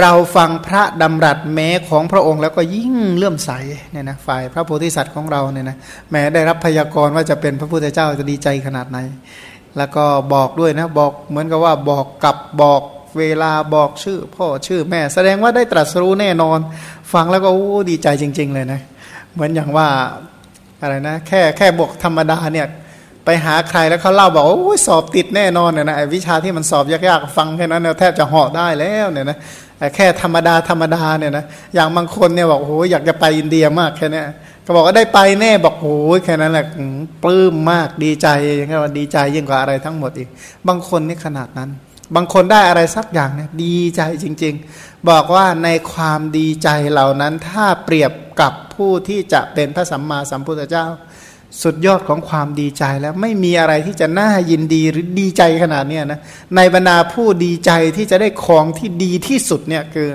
เราฟังพระดำรัสแม้ของพระองค์แล้วก็ยิ่งเลื่อมใสเนี่ยนะฝ่ายพระโพธิสัตว์ของเราเนี่ยนะแม้ได้รับพยากรณ์ว่าจะเป็นพระพุทธเจ้าจะดีใจขนาดไหน แล้วก็บอกด้วยนะบอกเหมือนกับว่าบอกกับบอกเวลาบอกชื่อพ่อชื่อแม่ แสดงว่าได้ตรัสรู้แน่นอน ฟังแล้วก็ดีใจจริง ๆ เลยนะเหมือนอย่างว่าอะไรนะแค่แค่บอกธรรมดาเนี่ยไปหาใครแล้วเขาเล่าบอกโอ้ยสอบติดแน่นอนเนี่ยนะวิชาที่มันสอบยากๆฟังแค่นั้นแทบจะเหาะได้แล้วเนี่ยนะ แค่ธรรมดาธรรมดาเนี่ยนะอย่างบางคนเนี่ยบอกโอ้ยอยากจะไปอินเดียมากแค่นี้ก็บอกว่าได้ไปแน่บอกโอ้ยแค่นั้นแหละปลื้มมากดีใจอย่างเงี้ยว่าดีใจยิ่งกว่าอะไรทั้งหมดอีก บางคนนี่ขนาดนั้น บางคนได้อะไรสักอย่างเนี่ยดีใจจริง ๆ บอกว่าในความดีใจเหล่านั้นถ้าเปรียบกับผู้ที่จะเป็นพระสัมมาสัมพุทธเจ้า สุดยอดของความดีใจแล้วไม่มีอะไรที่จะน่ายินดีหรือดีใจขนาดนี้นะในบรรดาผู้ดีใจที่จะได้ของที่ดีที่สุดเนี่ยคือ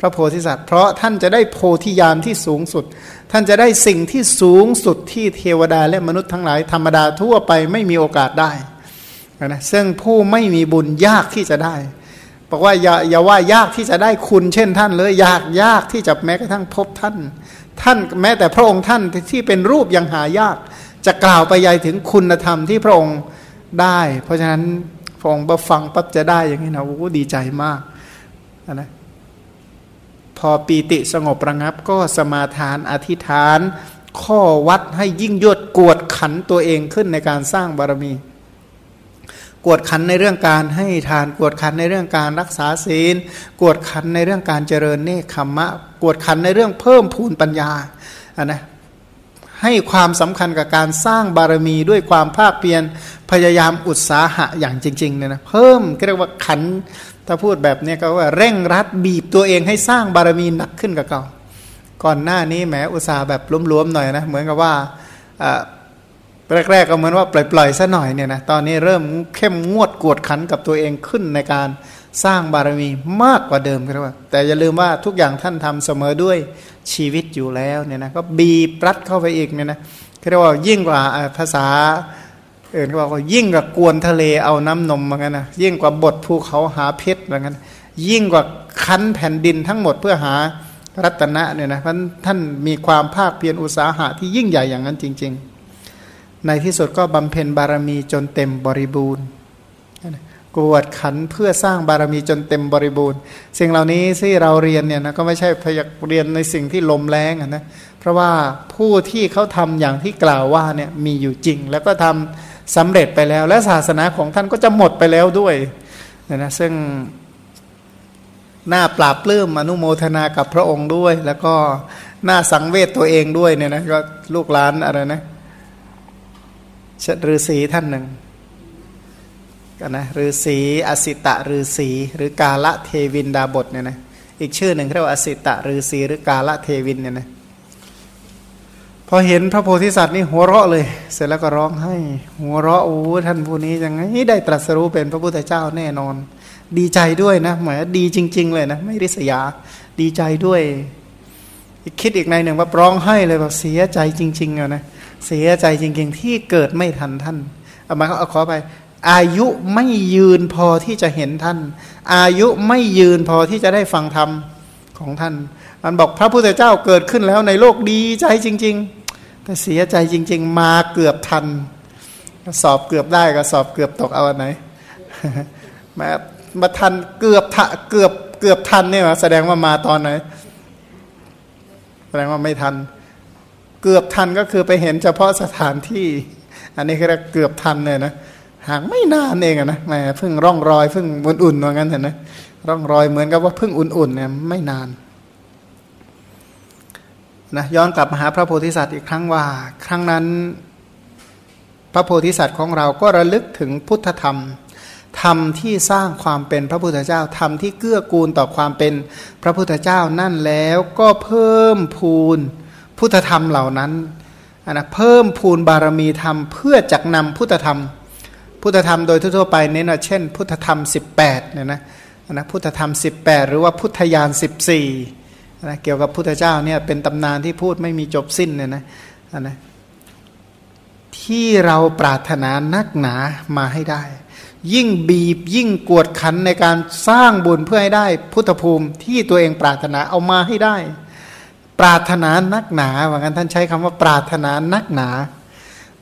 พระโพธิสัตว์ เพราะท่านจะได้โพธิญาณที่สูงสุด ท่านจะได้สิ่งที่สูงสุดที่เทวดาและมนุษย์ทั้งหลายธรรมดาทั่วไปไม่มีโอกาสได้นะซึ่งผู้ไม่มีบุญยากที่จะได้บอกว่าอย่าอย่าว่ายากที่จะได้คุณเช่นท่านเลยยากยากที่จะแม้กระทั่งพบท่าน ท่านแม้แต่พระองค์ท่านที่เป็นรูปยังหายาก จะกล่าวไปยัยถึงคุณธรรมที่พระองค์ได้ เพราะฉะนั้นพระองค์บฟังปั๊บจะได้อย่างนี้นะโอ้ดีใจมากนะพอปีติสงบระงับก็สมาทานอธิษฐาน ข้อวัดให้ยิ่งยวดกวดขันตัวเองขึ้นในการสร้างบารมี กวดขันในเรื่องการให้ทาน กวดขันในเรื่องการรักษาศีล กวดขันในเรื่องการเจริญเนคขมะกวดขันในเรื่องเพิ่มพูนปัญญาอะนะ ให้ความสำคัญกับการสร้างบารมีด้วยความภาคเพียรพยายามอุตสาหะอย่างจริงๆเนี่ยนะเพิ่มเรียกว่าขันถ้าพูดแบบนี้ก็ว่าเร่งรัดบีบตัวเองให้สร้างบารมีหนักขึ้นกับเก่าก่อนหน้านี้แหมอุตสาห์แบบล้มๆหน่อยนะเหมือนกับว่าแรกๆก็เหมือนว่าปล่อยๆซะหน่อยเนี่ยนะตอนนี้เริ่มเข้มงวดกวดขันกับตัวเองขึ้นในการ สร้างบารมีมากกว่าเดิมครับว่า แต่อย่าลืมว่าทุกอย่างท่านทำเสมอด้วยชีวิตอยู่แล้วเนี่ยนะก็บีบรัดเข้าไปอีกเนี่ยนะเรียกว่ายิ่งกว่าภาษาเอื่นก็บอกว่ายิ่งกว่ากวนทะเลเอาน้ำนมเหมือนกันนะยิ่งกว่าบทภูเขาหาเพชรเหมือนกันยิ่งกว่าคั้นแผ่นดินทั้งหมดเพื่อหารัตนะเนี่ยนะท่านมีความภาคเพียรอุตสาหะที่ยิ่งใหญ่อย่างนั้นจริง ๆ ในที่สุดก็บำเพ็ญบารมีจนเต็มบริบูรณ์ กวดขันเพื่อสร้างบารมีจนเต็มบริบูรณ์ สิ่งเหล่านี้ที่เราเรียนเนี่ยนะก็ไม่ใช่พยากเรียนในสิ่งที่ลมแรงนะเพราะว่าผู้ที่เขาทำอย่างที่กล่าวว่าเนี่ยมีอยู่จริง แล้วก็ทำสำเร็จไปแล้ว และศาสนาของท่านก็จะหมดไปแล้วด้วยนะซึ่งหน้าปราบปลื้มอนุโมทนากับพระองค์ด้วย แล้วก็หน้าสังเวชตัวเองด้วยเนี่ยนะก็ลูกหลานอะไรนะฤาษีท่านหนึ่ง กันนะฤาษีอสิตะฤาษีหรือกาละเทวินดาบทเนี่ยนะอีกชื่อหนึ่งเรียกว่าอสิตะฤาษีหรือกาละเทวินเนี่ยนะพอเห็นพระโพธิสัตว์นี่หัวเราะเลย เสร็จแล้วก็ร้องให้ หัวเราะโอ้ท่านผู้นี้ยังไงได้ตรัสรู้เป็นพระพุทธเจ้าแน่นอน ดีใจด้วยนะหมายดีจริง ๆ เลยนะ ไม่ริษยา ดีใจด้วยคิดอีกในหนึ่งว่าร้องให้เลยแบบเสียใจจริงๆอะนะเสียใจจริง ๆ ที่เกิดไม่ทันท่านเอามาเอาขอไป อายุไม่ยืนพอที่จะเห็นท่าน อายุไม่ยืนพอที่จะได้ฟังธรรมของท่าน มันบอกพระพุทธเจ้าเกิดขึ้นแล้วในโลกดีใจจริง ๆ แต่เสียใจจริง ๆ มาเกือบทัน สอบเกือบได้ก็สอบเกือบตกเอาอันไหนมามาทันเกือบทะเกือบเกือบทันเนี่ยแสดงว่ามาตอนไหนแสดงว่าไม่ทัน เกือบทันก็คือไปเห็นเฉพาะสถานที่ อันนี้คือเกือบทันเลยนะ ห่างไม่นานเองนะแหมเพิ่งร่องรอยเพิ่งอุ่นๆว่างั้นเห็นไหมร่องรอยเหมือนกับว่าเพิ่งอุ่นๆเนี่ยไม่นานนะย้อนกลับมาหาพระโพธิสัตว์อีกครั้งว่า ครั้งนั้น พระโพธิสัตว์ของเราก็ระลึกถึงพุทธธรรมธรรมที่สร้างความเป็นพระพุทธเจ้าธรรมที่เกื้อกูลต่อความเป็นพระพุทธเจ้านั่นแล้วก็เพิ่มพูนพุทธธรรมเหล่านั้นนะเพิ่มพูนบารมีธรรมเพื่อจักนำพุทธธรรม พุทธธรรมโดยทั่วไปเน้นเช่น พุทธธรรม 18เนี่ยนะนะพุทธธรรม 18 หรือว่าพุทธญาณ14นะเกี่ยวกับพุทธเจ้าเนี่ยเป็นตำนานที่พูดไม่มีจบสิ้นเนี่ยนะนะที่เราปรารถนานักหนามาให้ได้ ยิ่งบีบยิ่งกวดขันในการสร้างบุญเพื่อให้ได้ พุทธภูมิที่ตัวเองปรารถนาเอามาให้ได้ ปรารถนานักหนาว่างั้นท่านใช้คำว่าปรารถนานักหนา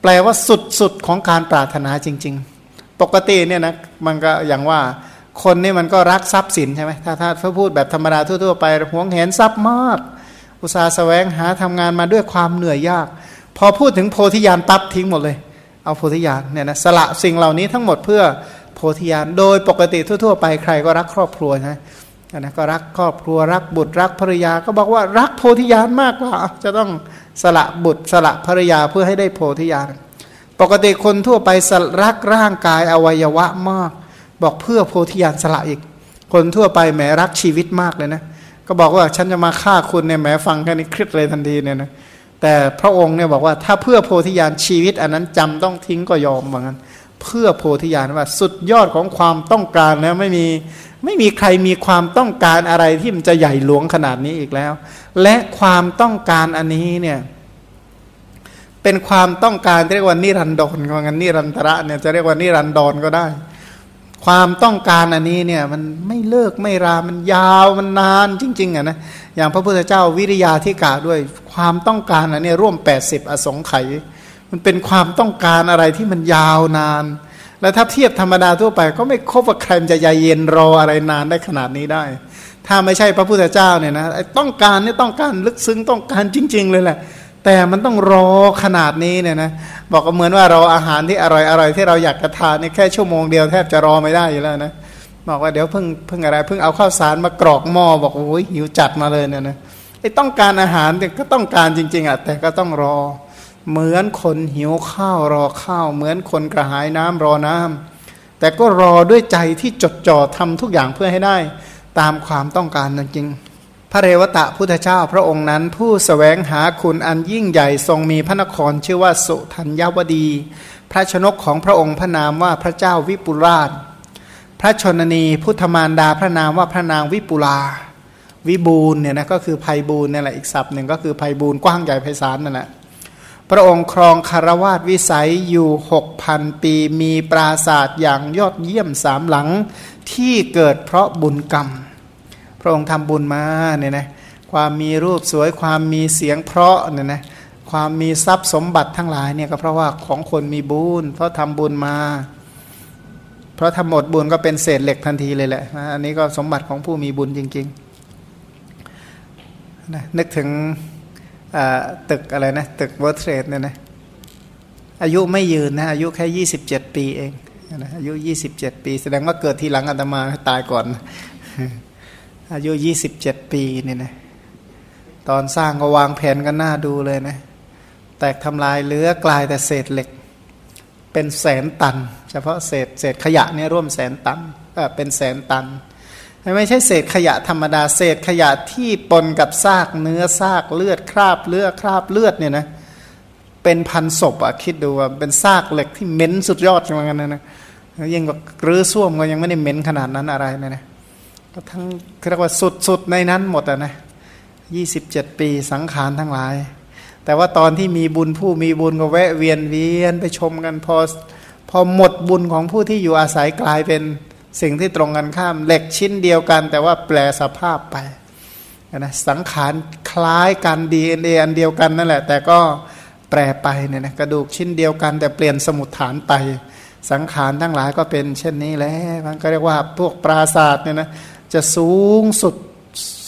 แปลว่าสุดสุดของการปรารถนาจริง ๆ ปกติเนี่ยนะมันก็อย่างว่าคนนี่มันก็รักทรัพย์สินใช่ไหมถ้าถ้าพูดแบบธรรมดาทั่วๆไปหวงเห็นทรัพย์มาก อุตสาห์แสวงหาทำงานมาด้วยความเหนื่อยยาก พอพูดถึงโพธิญาณปั๊บทิ้งหมดเลย เอาโพธิญาณเนี่ยนะสละสิ่งเหล่านี้ทั้งหมดเพื่อโพธิญาณโดยปกติทั่วๆไปใครก็รักครอบครัวนะนะก็รักครอบครัวรักบุตรรักภรรยาก็บอกว่ารักโพธิญาณมากกว่าจะต้องสละบุตรสละภรรยาเพื่อให้ได้โพธิญาณ ปกติคนทั่วไปรักร่างกายอวัยวะมาก บอกเพื่อโพธิญาณสละอีก คนทั่วไปแหมรักชีวิตมากเลยนะ ก็บอกว่าฉันจะมาฆ่าคุณเนี่ยแหมฟังแค่นี้คลิดเลยทันทีเนี่ยนะแต่พระองค์เนี่ยบอกว่าถ้าเพื่อโพธิญาณชีวิต อันนั้นจำต้องทิ้งก็ยอมเหมือนกันเพื่อโพธิญาณว่าสุดยอดของความต้องการแล้วไม่มีไม่มีใครมีความต้องการอะไรที่มันจะใหญ่หลวงขนาดนี้อีกแล้ว และความต้องการอันนี้เนี่ย เป็นความต้องการเรียกว่านิรันดรก็งั้นนิรันตระเนี่ยจะเรียกว่านิรันดรก็ได้ ความต้องการอันนี้เนี่ยมันไม่เลิกไม่รา มันยาวมันนานจริง ๆอะนะอย่างพระพุทธเจ้าวิริยาที่กล่าวด้วยความต้องการอันนี้ร่วม 80 อสงไขยมันเป็นความต้องการอะไรที่มันยาวนาน แล้วถ้าเทียบธรรมดาทั่วไป ก็ไม่คบว่าใครจะยายเย็นรออะไรนานได้ขนาดนี้ได้ ถ้าไม่ใช่พระพุทธเจ้าเนี่ยนะต้องการนี่ต้องการลึกซึ้งต้องการจริง ๆ เลยแหละ แต่มันต้องรอขนาดนี้เนี่ยนะบอกก็เหมือนว่าราอาหารที่อร่อยอร่อยที่เราอยากจะทานนี่ยแค่ชั่วโมงเดียวแทบจะรอไม่ได้อยู่แล้วนะบอกว่าเดี๋ยวเพิ่งเพิ่งอะไรเพิ่งเอาข้าวสารมากรอกหม้อบอกโอ้ยหิวจัดมาเลยเนี่ยนะไอ้ต้องการอาหารเนี่ยก็ต้องการจริง ๆอะแต่ก็ต้องรอ เหมือนคนหิวข้าวรอข้าว เหมือนคนกระหายน้ำรอน้ำแต่ก็รอด้วยใจที่จดจ่อทำทุกอย่างเพื่อให้ได้ ตามความต้องการจริง พระเรวตะพุทธเจ้าพระองค์นั้น ผู้สแสวงหาคุณอันยิ่งใหญ่ทรงมีพระนครชื่อว่าสุทัญญวดี พระชนกของพระองค์พระนามว่าพระเจ้าวิปุราช พระชนนีพุทธมารดาพระนามว่าพระนางวิปุลา วิบูลเนี่ยนะก็คือภัยบูลเนี่ยแหละอีกศัพท์หนึ่งก็คือภัยบูลกว้างใหญ่ไพศาลนั่นแหละพระองค์ครองคารวาสวิสัยอยู่หกพันปีมีปราศาสตร์อย่างยอดเยี่ยมสามหลังที่เกิดเพราะบุญกรรม ระองค์ทำบุญมาเนี่ยนะความมีรูปสวยความมีเสียงเพราะเนี่ยนะความมีทรัพย์สมบัติทั้งหลายเนี่ยก็เพราะว่าของคนมีบุญเพราะทำบุญมา เพราะทำหมดบุญก็เป็นเศษเหล็กทันทีเลยแหละอันนี้ก็สมบัติของผู้มีบุญจริงๆนะนึกถึงตึกอะไรนะตึก World Trade เนี่ยนะอายุไม่ยืนนะอายุแค่ยี่สิบเจ็ดปีเองนะอายุยี่สิบเจ็ดปี แสดงว่าเกิดทีหลังอาตมาตายก่อน อายุยี่สิบเจ็ดปีเนี่ยนะตอนสร้างก็วางแผนกันหน้าดูเลยนะ แตกทำลายเหลือกลายแต่เศษเหล็ก เป็นแสนตัน เฉพาะเศษเศษขยะเนี่ยร่วมแสนตันเป็นแสนตัน ไม่ใช่เศษขยะธรรมดา เศษขยะที่ปนกับซากเนื้อซากเลือดคราบเลือดคราบเลือดเนี่ยนะเป็นพันศพอะคิดดูว่าเป็นซากเหล็กที่เหม็นสุดยอดเหมือนกันนะนะยิ่งกว่ารื้อส้วมก็ยังไม่ได้เหม็นขนาดนั้นอะไรนะนะ ทั้งเรียกว่าสุดๆในนั้นหมดอะนะยี่สิบเจ็ดปีสังขารทั้งหลาย แต่ว่าตอนที่มีบุญผู้มีบุญก็แวะเวียนเวียนไปชมกันพอพอหมดบุญของผู้ที่อยู่อาศัยกลายเป็นสิ่งที่ตรงกันข้ามเหล็กชิ้นเดียวกัน แต่ว่าแปลสภาพไปนะสังขารคล้ายกันดีเอ็นเออันเดียวกันนั่นแหละ แต่ก็แปรไปเนี่ยนะกระดูกชิ้นเดียวกัน แต่เปลี่ยนสมุดฐานไป สังขารทั้งหลายก็เป็นเช่นนี้แล้วมันก็เรียกว่าพวกปราศาสตร์เนี่ยนะ จะสูงสุด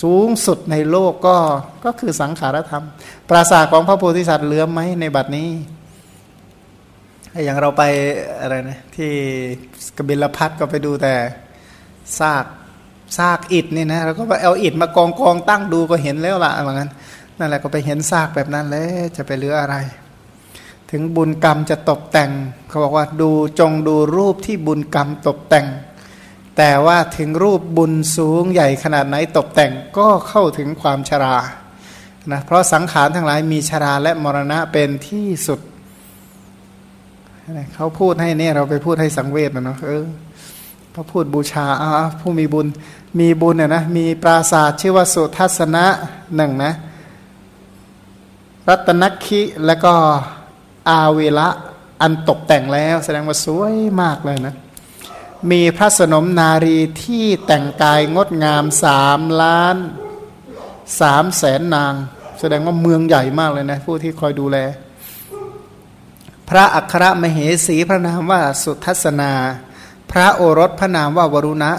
สูงสุดในโลกก็ก็คือสังขารธรรม ปราศาสตร์ของพระโพธิสัตว์เหลือไหมในบัดนี้อย่างเราไปอะไรนะที่กบิลพัทก็ไปดูแต่ซากซากอิฐนี่นะเราก็ไปเอาอิฐมากองกองตั้งดูก็เห็นแล้วละเหมือนกันนั่นแหละก็ไปเห็นซากแบบนั้นแล้วจะไปเหลืออะไร ถึงบุญกรรมจะตกแต่ง เขาบอกว่าดูจงดูรูปที่บุญกรรมตกแต่ง แต่ว่าถึงรูปบุญสูงใหญ่ขนาดไหนตกแต่งก็เข้าถึงความชรานะเพราะสังขารทั้งหลายมีชราและมรณะเป็นที่สุด เขาพูดให้เนี่ยเราไปพูดให้สังเวชนะเนาะเออเขาพูดบูชาอาผู้มีบุญมีบุญเนี่ยนะมีปราศาสตร์ชื่อว่าสุทัศนะหนึ่งนะรัตนคิแล้วก็อาเวละอันตกแต่งแล้ว แสดงว่าสวยมากเลยนะ มีพระสนมนารีที่แต่งกายงดงามสามล้านสามแสนนาง แสดงว่าเมืองใหญ่มากเลยนะ ผู้ที่คอยดูแล พระอัครมเหสีพระนามว่าสุทัศนา พระโอรสพระนามว่าวรุณะ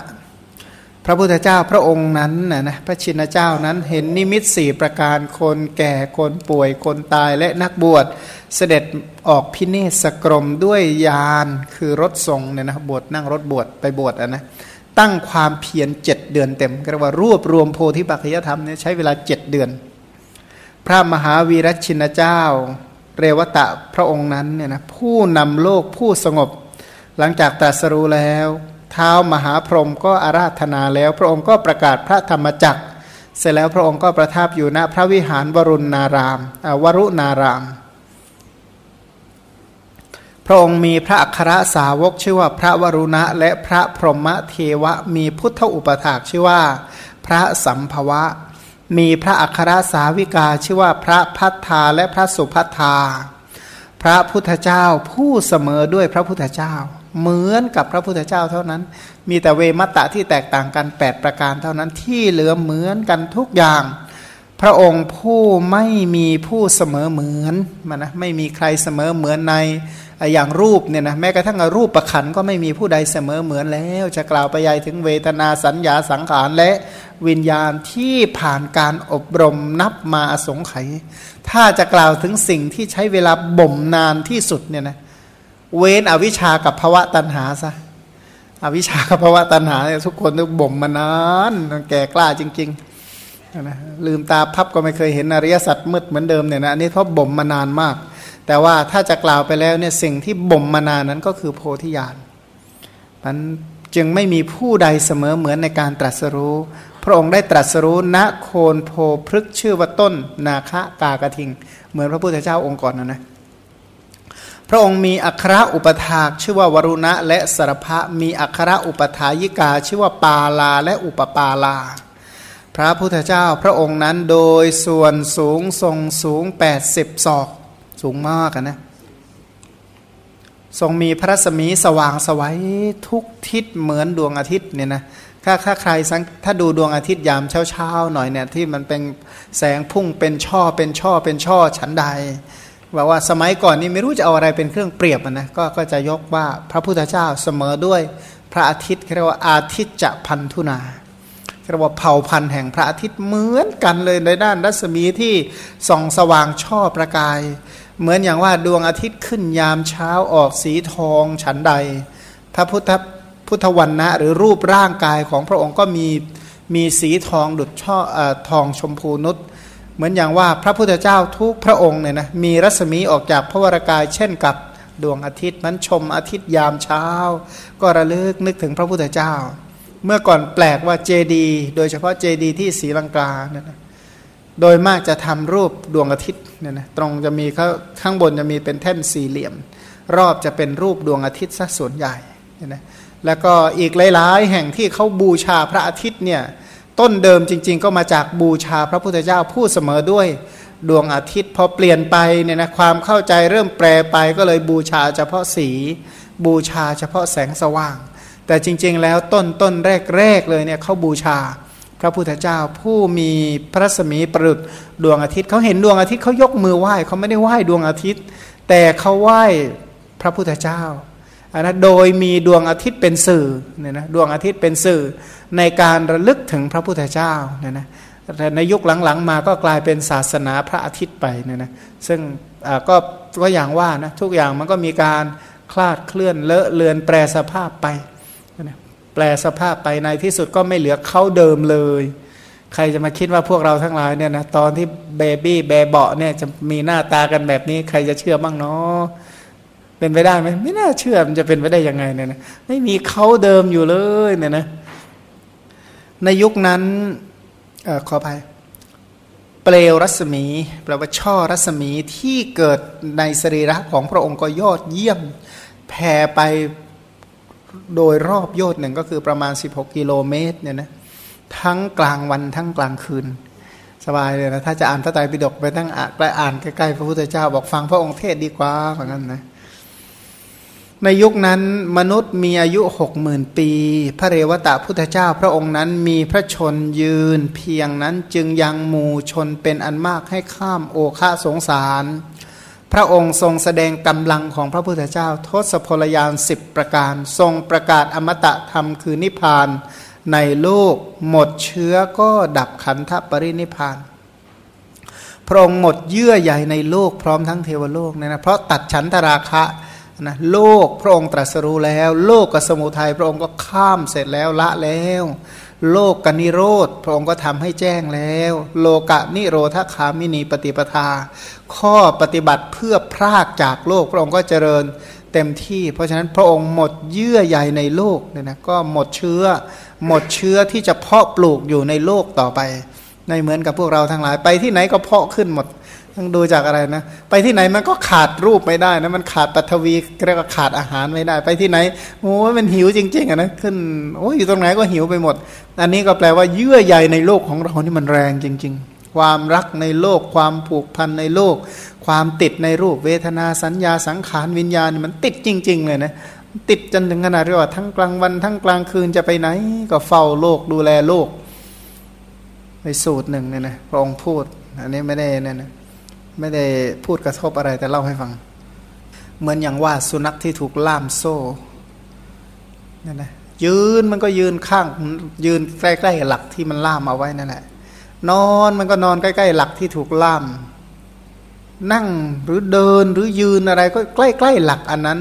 พระพุทธเจ้าพระองค์นั้นนะนะพระชินเจ้านั้นเห็นนิมิตสี่ประการคนแก่คนป่วยคนตายและนักบวช เสด็จออกพิเนศกรมด้วยยานคือรถทรงเนี่ยนะบวชนั่งรถบวชไปบวชอะนะตั้งความเพียรเจ็ดเดือนเต็มก็เรียกว่ารวบรวมโพธิปัจจยธรรมเนี่ยใช้เวลาเจ็ดเดือน พระมหาวีรชินเจ้า เรวตะพระองค์นั้นเนี่ยนะผู้นำโลกผู้สงบ หลังจากตรัสรู้แล้ว เท้ามหาพรหมก็อาราธนาแล้ว พระองค์ก็ประกาศพระธรรมจักร เสร็จแล้วพระองค์ก็ประทับอยู่ณพระวิหารวรุณนารามวรุณาราม ระองค์มีพระอัครสาวกชื่อว่าพระวรุณะ และพระพรหมเทวะ มีพุทธอุปถากชื่อว่า พระสัมภวะ มีพระอัครสาวิกาชื่อว่าพระพัฒาและพระสุพัฒาพระพุทธเจ้าผู้เสมอด้วยพระพุทธเจ้า เหมือนกับพระพุทธเจ้าเท่านั้น มีแต่เวมัตตะที่แตกต่างกัน 8 ประการเท่านั้นที่เหลือเหมือนกันทุกอย่าง พระองค์ผู้ไม่มีผู้เสมอเหมือนมันนะไม่มีใครเสมอเหมือนในอย่างรูปเนี่ยนะแม้กระทั่งรูปประขันก็ไม่มีผู้ใดเสมอเหมือนแล้ว จะกล่าวไปใหญ่ถึงเวทนาสัญญาสังขารและวิญญาณที่ผ่านการอบรมนับมาอสงไขยถ้าจะกล่าวถึงสิ่งที่ใช้เวลาบ่มนานที่สุดเนี่ยนะเว้นอวิชากับภวะตัณหาซะอวิชากับภวะตัณหาทุกคนต้องบ่มมานานแก่กล้าจริง ๆ นะลืมตาพับก็ไม่เคยเห็นอริยสัจมืดเหมือนเดิมเนี่ยนะอันนี้เพราะบ่มมานานมาก แต่ว่าถ้าจะกล่าวไปแล้วเนี่ยสิ่งที่บ่มมานานนั้นก็คือโพธิญาณมันจึงไม่มีผู้ใดเสมอเหมือนในการตรัสรู้ พระองค์ได้ตรัสรู้ณโคนโพพฤกชื่อว่าต้น นาคะกากระทิง เหมือนพระพุทธเจ้าองค์ก่อนนะนะพระองค์มีอัครอุปถากชื่อว่าวรุณะและสรภะมีอัครอุปถายิกา ชื่อว่าปาลาและอุปปาลา พระพุทธเจ้าพระองค์นั้นโดยส่วนสูงทรงสูง 80 ศอก สูงมากนะ ทรงมีพระสมีสว่างสวัยทุกทิศเหมือนดวงอาทิตย์เนี่ยนะถ้าถ้าใครถ้าดูดวงอาทิตย์ยามเช้าเช้าหน่อยเนี่ยที่มันเป็นแสงพุ่งเป็นช่อเป็นช่อเป็นช่อฉันใดบอกว่าสมัยก่อนนี้ไม่รู้จะเอาอะไรเป็นเครื่องเปรียบนะก็ก็จะยกว่าพระพุทธเจ้าเสมอด้วยพระอาทิตย์เรียกว่าอาทิตย์จะพันธุนา เรียกว่าเผ่าพันธุ์แห่งพระอาทิตย์เหมือนกันเลยในด้านรัศมีที่ส่องสว่างช่อประกาย เหมือนอย่างว่าดวงอาทิตย์ขึ้นยามเช้าออกสีทองฉันใด พระพุทธพุทธวันนะหรือรูปร่างกายของพระองค์ก็มีมีสีทองดุจช่ออทองชมพูนุชเหมือนอย่างว่าพระพุทธเจ้าทุกพระองค์เนี่ยนะมีรัศมีออกจากพระวรากายเช่นกับดวงอาทิตย์นั้นชมอาทิตย์ยามเช้า ก็ระลึกนึกถึงพระพุทธเจ้า เมื่อก่อนแปลกว่าเจดี โดยเฉพาะเจดีที่ศรีลังกาเนี่ยนะโดยมากจะทำรูปดวงอาทิตย์เนี่ยนะตรงจะมีข้าข้างบนจะมีเป็นแท่นสี่เหลี่ยม รอบจะเป็นรูปดวงอาทิตย์สักส่วนใหญ่เนี่ยนะแล้วก็อีกหลายๆ แห่งที่เขาบูชาพระอาทิตย์เนี่ยต้นเดิมจริง ๆ ก็มาจากบูชาพระพุทธเจ้าผู้เสมอด้วยดวงอาทิตย์พอเปลี่ยนไปเนี่ยนะความเข้าใจเริ่มแปรไปก็เลยบูชาเฉพาะสี บูชาเฉพาะแสงสว่าง แต่จริงๆ แล้วต้นต้นแรก ๆ เลยเนี่ยเขาบูชา พระพุทธเจ้าผู้มีพระสมีประดุดดวงอาทิตย์เขาเห็นดวงอาทิตย์เขายกมือไหว้เขาไม่ได้ไหว้ดวงอาทิตย์ แต่เขาไหว้พระพุทธเจ้าอันนะโดยมีดวงอาทิตย์เป็นสื่อเนี่ยนะดวงอาทิตย์เป็นสื่อในการระลึกถึงพระพุทธเจ้าเนี่ยนะแต่ในยุคหลังๆ มาก็กลายเป็นศาสนาพระอาทิตย์ไปเนี่ยนะซึ่งก็ก็อย่างว่านะทุกอย่างมันก็มีการคลาดเคลื่อนเลอะเลือนแปรสภาพไป แปลสภาพไปในที่สุดก็ไม่เหลือเขาเดิมเลย ใครจะมาคิดว่าพวกเราทั้งหลายเนี่ยนะตอนที่เบบี้เบเบาะเนี่ยจะมีหน้าตากันแบบนี้ ใครจะเชื่อบ้างเนาะเป็นไปได้ไหมไม่น่าเชื่อมันจะเป็นไปได้ยังไงเนี่ยนะไม่มีเขาเดิมอยู่เลยเนี่ยนะในยุคนั้นอขออภัยเปลวรัศมีแปลว่าช่อรัศมีที่เกิดในสรีระของพระองค์ก็ยอดเยี่ยมแผ่ไป โดยรอบโยชน์หนึ่งก็คือประมาณ 16 กิโลเมตรเนี่ยนะทั้งกลางวันทั้งกลางคืน สบายเลยนะ ถ้าจะอ่านพระไตรปิฎกไปตั้งอ่านใกล้อ่านใกล้ๆพระพุทธเจ้าบอกฟังพระองค์เทศดีกว่าเหมือนกันนะในยุคนั้นมนุษย์มีอายุหกหมื่นปี พระเรวตะพุทธเจ้าพระองค์นั้นมีพระชนยืน เพียงนั้นจึงยังหมู่ชนเป็นอันมากให้ข้ามโอคาสงสาร พระองค์ทรงแสดงกำลังของพระพุทธเจ้า ทศพลยานสิบประการ ทรงประกาศอมตะธรรมคือนิพพานในโลกหมดเชื้อก็ดับขันธปรินิพพาน พระองค์หมดเยื่อใยในโลกพร้อมทั้งเทวโลกเนี่ยนะเพราะตัดฉันทราคะนะโลกพระองค์ตรัสรู้แล้ว โลกกับสมุทัยพระองค์ก็ข้ามเสร็จแล้วละแล้ว โลกกนิโรธพระองค์ก็ทำให้แจ้งแล้ว โลกะนิโรธคามินีปฏิปทา ข้อปฏิบัติเพื่อพรากจากโลกพระองค์ก็เจริญเต็มที่ เพราะฉะนั้นพระองค์หมดเยื่อใยในโลกเนี่ยนะก็หมดเชื้อ หมดเชื้อที่จะเพาะปลูกอยู่ในโลกต่อไป ในเหมือนกับพวกเราทั้งหลายไปที่ไหนก็เพาะขึ้นหมด ต้องดูจากอะไรนะ ไปที่ไหนมันก็ขาดรูปไม่ได้นะ มันขาดปัทวีเรียกว่าขาดอาหารไม่ได้ ไปที่ไหนโอ้ยมันหิวจริง ๆอะนะขึ้นโอ้ยอยู่ตรงไหนก็หิวไปหมด อันนี้ก็แปลว่าเยื่อใยในโลกของเรานี่มันแรงจริง ๆ ความรักในโลก ความผูกพันในโลก ความติดในรูปเวทนาสัญญาสังขารวิญญาณมันติดจริง ๆ เลยนะติดจนถึงขนาดที่ว่าทั้งกลางวันทั้งกลางคืนจะไปไหน ก็เฝ้าโลกดูแลโลกไปสูตรหนึ่งเนี่ยนะพระองค์พูด อันนี้ไม่ได้เนี่ยนะ ไม่ได้พูดกระทบอะไรแต่เล่าให้ฟัง เหมือนอย่างว่าสุนัขที่ถูกล่ามโซ่เนี่ยนะยืนมันก็ยืนข้างยืนใกล้ๆหลักที่มันล่ามเอาไว้นั่นแหละนอนมันก็นอนใกล้ๆหลักที่ถูกล่าม นั่งหรือเดินหรือยืนอะไรก็ใกล้ๆหลักอันนั้น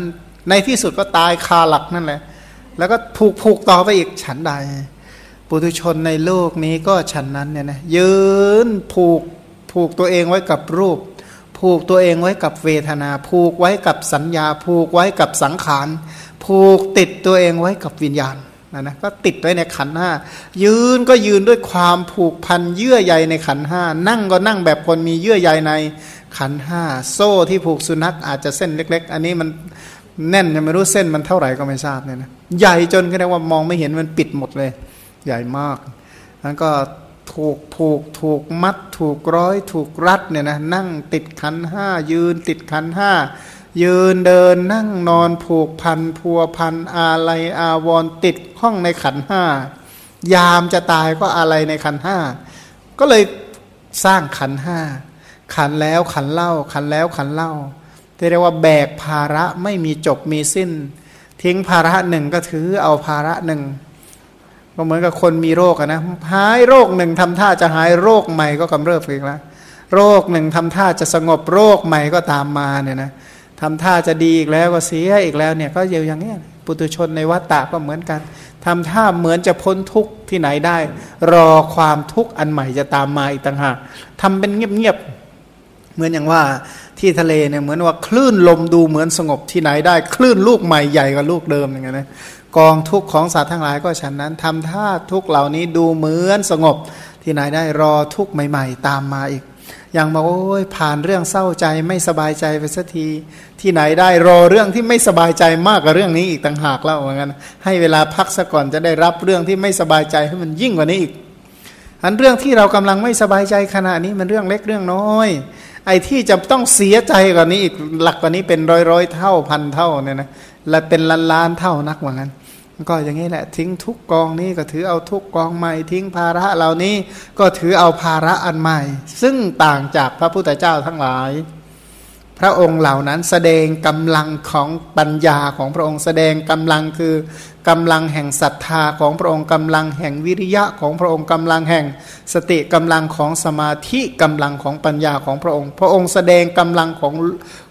ในที่สุดก็ตายคาหลักนั่นแหละ แล้วก็ผูกผูกต่อไปอีกฉันใดปุถุชนในโลกนี้ก็ฉันนั้นเนี่ยนะยืนผูกผูกตัวเองไว้กับรูป ผูกตัวเองไว้กับเวทนา ผูกไว้กับสัญญา ผูกไว้กับสังขาร ผูกติดตัวเองไว้กับวิญญาณนะนะก็ติดไว้ในขันห้ายืนก็ยืนด้วยความผูกพันเยื่อใยในขันห้านั่งก็นั่งแบบคนมีเยื่อใยในขันห้าโซ่ที่ผูกสุนัขอาจจะเส้นเล็ก ๆ อันนี้มันแน่นยังไม่รู้เส้นมันเท่าไหร่ก็ไม่ทราบเนี่ยนะใหญ่จนก็ได้ว่ามองไม่เห็นมันปิดหมดเลย ใหญ่มากนั้นก็ ถูกผูกถูกมัด ถูกร้อย ถูกรัดเนี่ยนะนั่งติดขันห้ายืนติดขันห้ายืนเดินนั่งนอนผูกพันพัวพันอะไรอาวรติดห้องในขันห้ายามจะตายก็อะไรในขันห้าก็เลยสร้างขันห้าขันแล้วขันเล่า ขันแล้วขันเล่าที่เรียกว่าแบกภาระไม่มีจบมีสิ้น ทิ้งภาระหนึ่งก็ถือเอาภาระหนึ่ง ก็เหมือนกับคนมีโรคนะหายโรคหนึ่งทำท่าจะหายโรคใหม่ก็กำเริบอีกแล้วโรคหนึ่งทำท่าจะสงบโรคใหม่ก็ตามมาเนี่ยนะทำท่าจะดีอีกแล้วก็เสียอีกแล้วเนี่ยก็เยอย่างเนี้ยปุตุชนในวัฏฏะก็เหมือนกันทำท่าเหมือนจะพ้นทุกข์ที่ไหนได้ รอความทุกข์อันใหม่จะตามมาอีกต่างหากทำเป็นเงียบๆเหมือนอย่างว่า ที่ทะเลเนี่ยเหมือนว่าคลื่นลมดูเหมือนสงบที่ไหนได้ คลื่นลูกใหม่ใหญ่กว่าลูกเดิมอย่างเงี้ยนะกองทุกข์ของสัตว์ทั้งหลายก็ฉันนั้นทำท่าทุกเหล่านี้ดูเหมือนสงบ ที่ไหนได้รอทุกข์ใหม่ ๆ ตามมาอีกอย่างบอกโอ้ยผ่านเรื่องเศร้าใจไม่สบายใจไปสักที ที่ไหนได้รอเรื่องที่ไม่สบายใจมากกว่าเรื่องนี้อีกต่างหากแล้วเหมือนกันให้เวลาพักซะก่อนจะได้รับเรื่องที่ไม่สบายใจให้มันยิ่งกว่านี้อีกอันเรื่องที่เรากำลังไม่สบายใจขณะนี้มันเรื่องเล็กเรื่องน้อย ไอ้ที่จะต้องเสียใจกว่านี้อีกหลักกว่านี้เป็นร้อยร้อยเท่าพันเท่าเนี่ยนะและเป็นล้านล้านเท่านักเหมือนกันก็อย่างนี้แหละ ทิ้งทุกกองนี้ก็ถือเอาทุกกองใหม่ ทิ้งภาระเหล่านี้ก็ถือเอาภาระอันใหม่ ซึ่งต่างจากพระพุทธเจ้าทั้งหลาย พระองค์เหล่านั้นแสดงกำลังของปัญญาของพระองค์แสดงกำลังคือกำลังแห่งศรัทธาของพระองค์กำลังแห่งวิริยะของพระองค์กำลังแห่งสติกำลังของสมาธิกำลังของปัญญาของพระองค์ พระองค์แสดงกำลังของ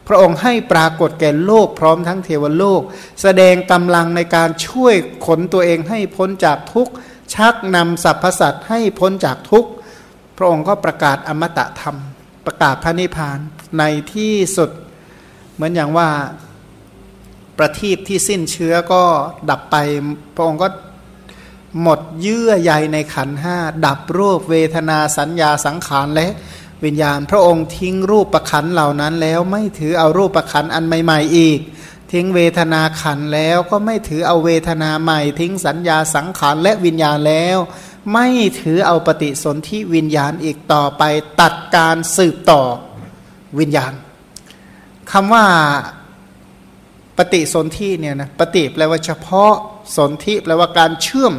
พระองค์ให้ปรากฏแก่โลกพร้อมทั้งเทวโลก แสดงกำลังในการช่วยขนตัวเองให้พ้นจากทุกข์ชักนำสรรพสัตว์ให้พ้นจากทุกข์พระองค์ก็ประกาศอมตะธรรม ประกาศพระนิพพาน ในที่สุดเหมือนอย่างว่าประทีปที่สิ้นเชื้อก็ดับไป พระองค์ก็หมดเยื่อใยในขันห้าดับรูปเวทนาสัญญาสังขารและวิญญาณ พระองค์ทิ้งรูปประคันเหล่านั้นแล้วไม่ถือเอารูปประคันอันใหม่ ๆ อีก ทิ้งเวทนาขันแล้วก็ไม่ถือเอาเวทนาใหม่ ทิ้งสัญญาสังขารและวิญญาณแล้ว ไม่ถือเอาปฏิสนธิวิญญาณอีกต่อไปตัดการสืบต่อ วิญญาณคำว่าปปฏิสนธิเนี่ยนะปฏิแปลว่าเฉพาะสนธิแปลว่าการเชื่อม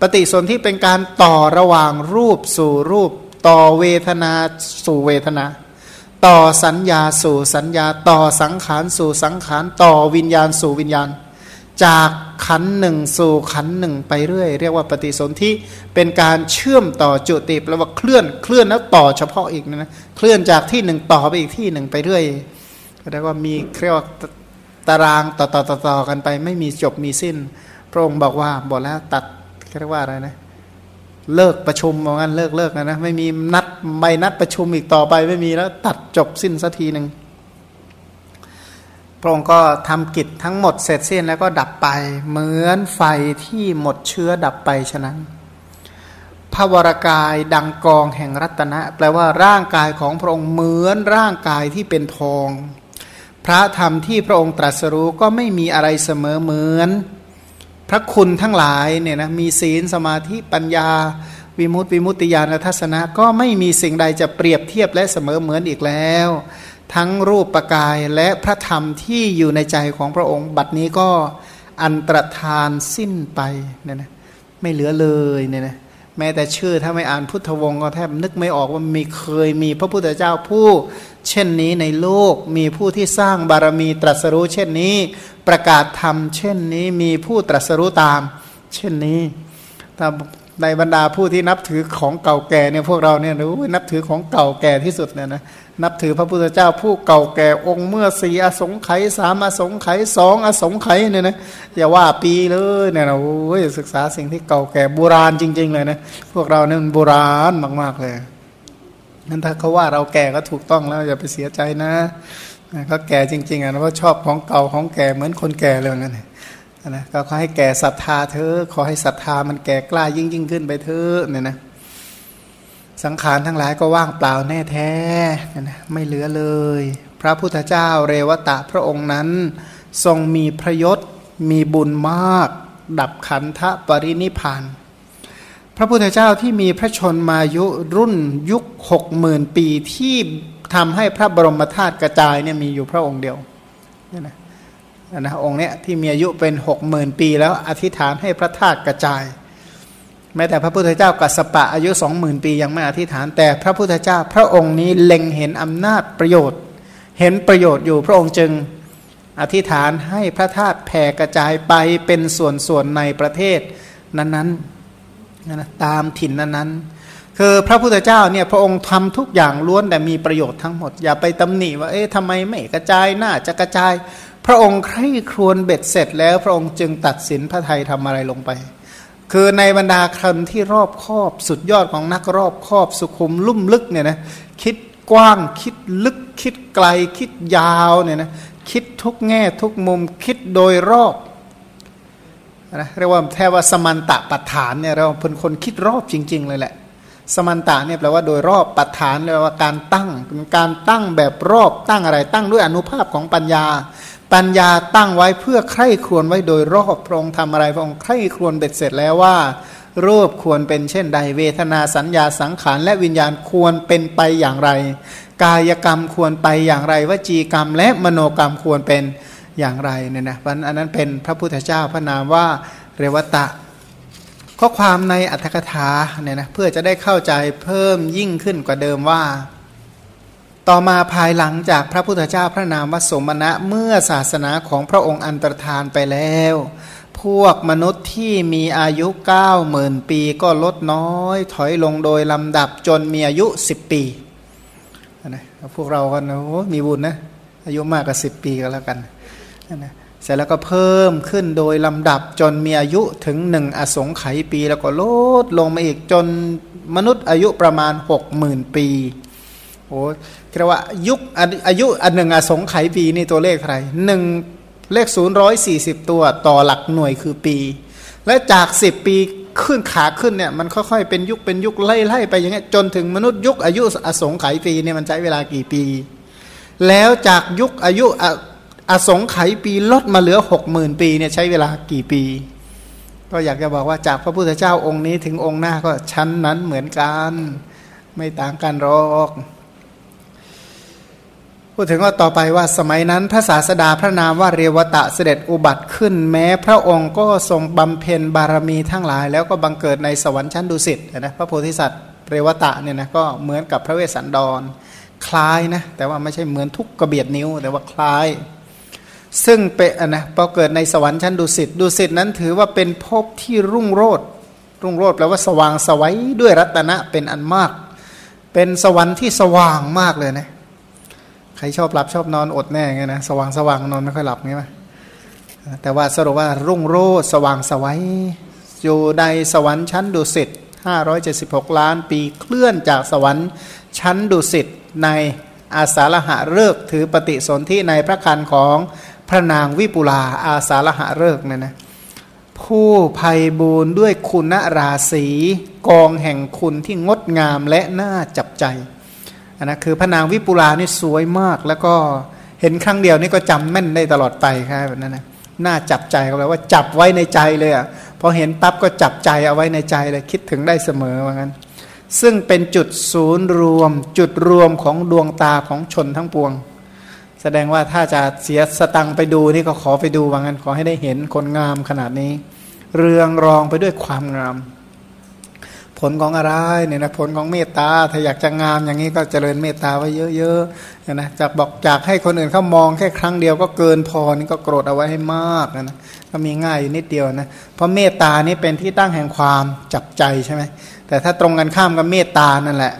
ปฏิสนธิเป็นการต่อระหว่างรูปสู่รูป ต่อเวทนาสู่เวทนา ต่อสัญญาสู่สัญญา ต่อสังขารสู่สังขาร ต่อวิญญาณสู่วิญญาณ จากขันหนึ่งสู่ขันหนึ่งไปเรื่อย เรียกว่าปฏิสนธิเป็นการเชื่อมต่อจุติแปลว่าเคลื่อนเคลื่อนแล้วต่อเฉพาะอีกนะเคลื่อนจากที่หนึ่งต่อไปอีกที่หนึ่งไปเรื่อยเรียกว่ามีเรียกว่าตารางต่อต่อต่อต่อกันไป ไม่มีจบมีสิ้น พระองค์บอกว่าบอกแล้วตัดเรียกว่าอะไรนะเลิกประชุมว่างั้นเลิกเลิกนะนะไม่มีนัดใบนัดประชุมอีกต่อไปไม่มีแล้วตัดจบสิ้นสักทีหนึ่ง พระองค์ก็ทำกิจทั้งหมดเสร็จสิ้นแล้วก็ดับไป เหมือนไฟที่หมดเชื้อดับไปฉะนั้น พระวรากายดังกองแห่งรัตนะ แปลว่าร่างกายของพระองค์เหมือนร่างกายที่เป็นทอง พระธรรมที่พระองค์ตรัสรู้ก็ไม่มีอะไรเสมอเหมือน พระคุณทั้งหลายเนี่ยนะมีศีลสมาธิปัญญา วิมุตติวิมุตติญาณทัศนะก็ไม่มีสิ่งใดจะเปรียบเทียบและเสมอเหมือนอีกแล้ว ทั้งรูปประกายและพระธรรมที่อยู่ในใจของพระองค์ บัดนี้ก็อันตรธานสิ้นไปเนี่ยนะไม่เหลือเลยเนี่ยนะแม้แต่ชื่อถ้าไม่อ่านพุทธวงศ์ก็แทบนึกไม่ออกว่ามีเคยมีพระพุทธเจ้าผู้ เช่นนี้ในโลกมีผู้ที่สร้างบารมีตรัสรู้ เช่นนี้ประกาศธรรมเช่นนี้มีผู้ตรัสรู้ตาม เช่นนี้ถ้า ในบรรดาผู้ที่นับถือของเก่าแก่เนี่ยพวกเราเนี่ยรู้นับถือของเก่าแก่ที่สุดเนี่ยนะนับถือพระพุทธเจ้าผู้เก่าแก่องค์เมื่อสี่อสงไขยสามอสงไขยสองอสงไขยเนี่ยนะอย่าว่าปีเลยเนี่ยนะโอ้ยศึกษาสิ่งที่เก่าแก่โบราณจริง ๆ เลยนะพวกเราเนี่ยโบราณมาก ๆเลยนั้นถ้าเขาว่าเราแก่ก็ถูกต้องแล้วอย่าไปเสียใจนะเขาแก่จริง ๆอะเพราะชอบของเก่าของแก่เหมือนคนแก่เลยงั้น นะก็ขอให้แก่ศรัทธาเธอขอให้ศรัทธามันแก่กล้ายิ่งยิ่งขึ้นไปเถอเนี่ยนะสังขารทั้งหลายก็ว่างเปล่าแน่แท้นะไม่เหลือเลย พระพุทธเจ้าเรวตะพระองค์นั้น ทรงมีพระยศมีบุญมาก ดับขันธปรินิพานพระพุทธเจ้าที่มีพระชนมายุรุ่นยุคหกหมื่นปีที่ทำให้พระบรมธาตุกระจายเนี่ยมีอยู่พระองค์เดียวเนี่ยนะ นะองค์เนี้ยที่มีอายุเป็นหกหมื่นปี แล้วอธิษฐานให้พระธาตุกระจาย แม้แต่พระพุทธเจ้ากัสปะอายุสองหมื่นปียังไม่อธิษฐาน แต่พระพุทธเจ้าพระองค์นี้เล็งเห็นอำนาจประโยชน์ เห็นประโยชน์อยู่พระองค์จึงอธิษฐานให้พระธาตุแผ่กระจายไปเป็นส่วนส่วนในประเทศนั้นๆนะตามถิ่นนั้นๆ คือพระพุทธเจ้าเนี่ยพระองค์ทำทุกอย่างล้วนแต่มีประโยชน์ทั้งหมด อย่าไปตำหนิว่าเอ๊ะทำไมไม่กระจายน่าจะกระจาย พระองค์ใคร่ครวญเบ็ดเสร็จแล้ว พระองค์จึงตัดสินพระไทยทำอะไรลงไป คือในบรรดาคนที่รอบครอบสุดยอดของนักรอบครอบสุขุมลุ่มลึกเนี่ยนะคิดกว้างคิดลึกคิดไกลคิดยาวเนี่ยนะคิดทุกแง่ทุกมุมคิดโดยรอบนะเรียกว่าแทบว่าสมันตะปัฏฐานเนี่ยเราเป็นคนคิดรอบจริง ๆ เลยแหละ สมันตะเนี่ยแปลว่าโดยรอบปัฏฐานเรียกว่าการตั้งเป็นการตั้งแบบรอบตั้งอะไรตั้งด้วยอนุภาพของปัญญา ปัญญาตั้งไว้เพื่อใคร่ครวญไว้โดยรอบพระองค์ทำอะไรพระองค์ใคร่ครวญเบ็ดเสร็จแล้วว่า รูปควรเป็นเช่นใด เวทนาสัญญาสังขารและวิญญาณควรเป็นไปอย่างไร กายกรรมควรไปอย่างไรวจีกรรม และมโนกรรมควรเป็นอย่างไรเนี่ยนะอันนั้นเป็นพระพุทธเจ้าพระนามว่าเรวตะ ข้อความในอัตถกถาเนี่ยนะเพื่อจะได้เข้าใจเพิ่มยิ่งขึ้นกว่าเดิมว่า ต่อมาภายหลังจากพระพุทธเจ้าพระนามวสมณะเมื่อศาสนาของพระองค์อันตรธานไปแล้ว พวกมนุษย์ที่มีอายุเก้าหมื่นปีก็ลดน้อยถอยลงโดยลำดับจนมีอายุสิบปีนะพวกเรากันโอ้มีบุญนะ อายุมากกว่าสิบปีก็แล้วกันนะเสร็จแล้วก็เพิ่มขึ้นโดยลำดับจนมีอายุถึงหนึ่งอสงไขยปีแล้วก็ลดลงมาอีกจนมนุษย์อายุประมาณหกหมื่นปี โอ้เรียกว่ายุคอายุอันหนึ่งอสงไขยปีนี่ตัวเลขเท่าไรหนึ่งเลขศูนย์ร้อยสี่สิบตัวต่อหลักหน่วยคือปี และจากสิบปีขึ้นขาขึ้นเนี่ยมันค่อยๆเป็นยุคเป็นยุคไล่ๆไปอย่างเงี้ยจนถึงมนุษย์ยุคอายุอสงไขยปีเนี่ยมันใช้เวลากี่ปี แล้วจากยุคอายุอสงไขยปีลดมาเหลือหกหมื่นปีเนี่ยใช้เวลากี่ปี ก็อยากจะบอกว่าจากพระพุทธเจ้าองค์นี้ถึงองค์หน้าก็ชั้นนั้นเหมือนกัน ไม่ต่างกันหรอก พูดถึงว่าต่อไปว่าสมัยนั้นพระศาสดาพระนามว่าเรวตะเสด็จอุบัติขึ้น แม้พระองค์ก็ทรงบำเพ็ญบารมีทั้งหลาย แล้วก็บังเกิดในสวรรค์ชั้นดุสิตนะพระโพธิสัตว์เรวตะเนี่ยนะก็เหมือนกับพระเวสสันดร คล้ายนะแต่ว่าไม่ใช่เหมือนทุกกระเบียดนิ้วแต่ว่าคล้าย ซึ่งเป็นนะพอเกิดในสวรรค์ชั้นดุสิตดุสิตนั้นถือว่าเป็นภพที่รุ่งโรจน์รุ่งโรจน์แปลว่าสว่างสวัยด้วยรัตนะเป็นอันมาก เป็นสวรรค์ที่สว่างมากเลยนะ ใครชอบหลับชอบนอนอดแน่ไงนะสว่างสว่างนอนไม่ค่อยหลับไงไหมแต่ว่าสรุปว่ารุ่งโรจน์สว่างสวัยอยู่ในสวรรค์ชั้นดุสิต576 ล้านปีเคลื่อนจากสวรรค์ชั้นดุสิตในอาสาฬหะเลิกถือปฏิสนธิในพระคันของพระนางวิปุลาอาสาฬหะเลิกเนี่ยนะผู้ภัยบูนด้วยคุณราศีกองแห่งคุณที่งดงามและน่าจับใจ นนะคือพระนางวิปุลานี่สวยมาก แล้วก็เห็นครั้งเดียวนี่ก็จำแม่นได้ตลอดไปครับแบบนั้นนะน่าจับใจเขาเลยว่าจับไว้ในใจเลยอะพอเห็นปั๊บก็จับใจเอาไว้ในใจเลยคิดถึงได้เสมอว่างั้น ซึ่งเป็นจุดศูนย์รวม จุดรวมของดวงตาของชนทั้งปวง แสดงว่าถ้าจะเสียสตังไปดูนี่ก็ขอไปดูว่างั้นขอให้ได้เห็นคนงามขนาดนี้ เรืองรองไปด้วยความงาม ผลของอะไรเนี่ยนะผลของเมตตาถ้าอยากจะงามอย่างนี้ก็เจริญเมตตาไว้เยอะๆนะจากบอกจากให้คนอื่นเขามองแค่ครั้งเดียวก็เกินพอนี่ก็โกรธเอาไว้ให้มากนะก็มีง่ายอยู่นิดเดียวนะเพราะเมตตานี่เป็นที่ตั้งแห่งความจับใจใช่ไหมแต่ถ้าตรงกันข้ามกับเมตตานั่นแหละ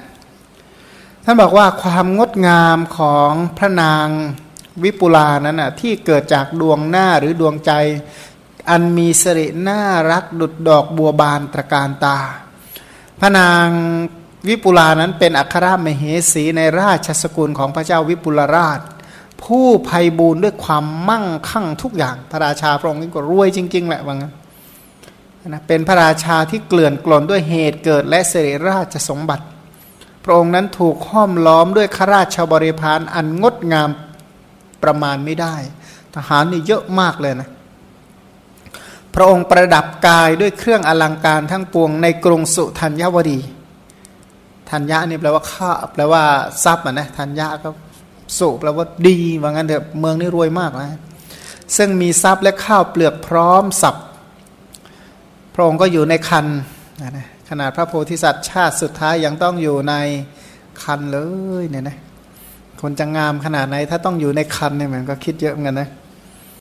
ท่านบอกว่าความงดงามของพระนางวิปุลานั้นน่ะที่เกิดจากดวงหน้าหรือดวงใจ อันมีสิริน่ารักดุดดอกบัวบานตระการตา พระนางวิปุลานั้นเป็นอัครมเหสีในราชสกุลของพระเจ้าวิปุลราช ผู้ภัยบูรด้วยความมั่งคั่งทุกอย่าง พระราชาพระองค์นี้ก็รวยจริง ๆ แหละว่างั้นนะเป็นพระราชาที่เกลื่อนกลนด้วยเหตุเกิดและเสรีราชสมบัติ พระองค์นั้นถูกห้อมล้อมด้วยข้าราชบริพารอันงดงามประมาณไม่ได้ ทหารนี่เยอะมากเลยนะ พระองค์ประดับกายด้วยเครื่องอลังการทั้งปวงในกรุงสุธัญญวดีธัญญานี่แปลว่าข้าแปลว่าทรัพย์นะธัญญาก็สุแปลว่าดีว่างั้นเถอะเมืองนี้รวยมากนะซึ่งมีทรัพย์และข้าวเปลือกพร้อมสับพระองค์ก็อยู่ในคันนะขนาดพระโพธิสัตว์ชาติสุดท้ายยังต้องอยู่ในคันเลยเนี่ยนะคนจะงามขนาดไหนถ้าต้องอยู่ในคันเนี่ยมันก็คิดเยอะเหมือนกันนะ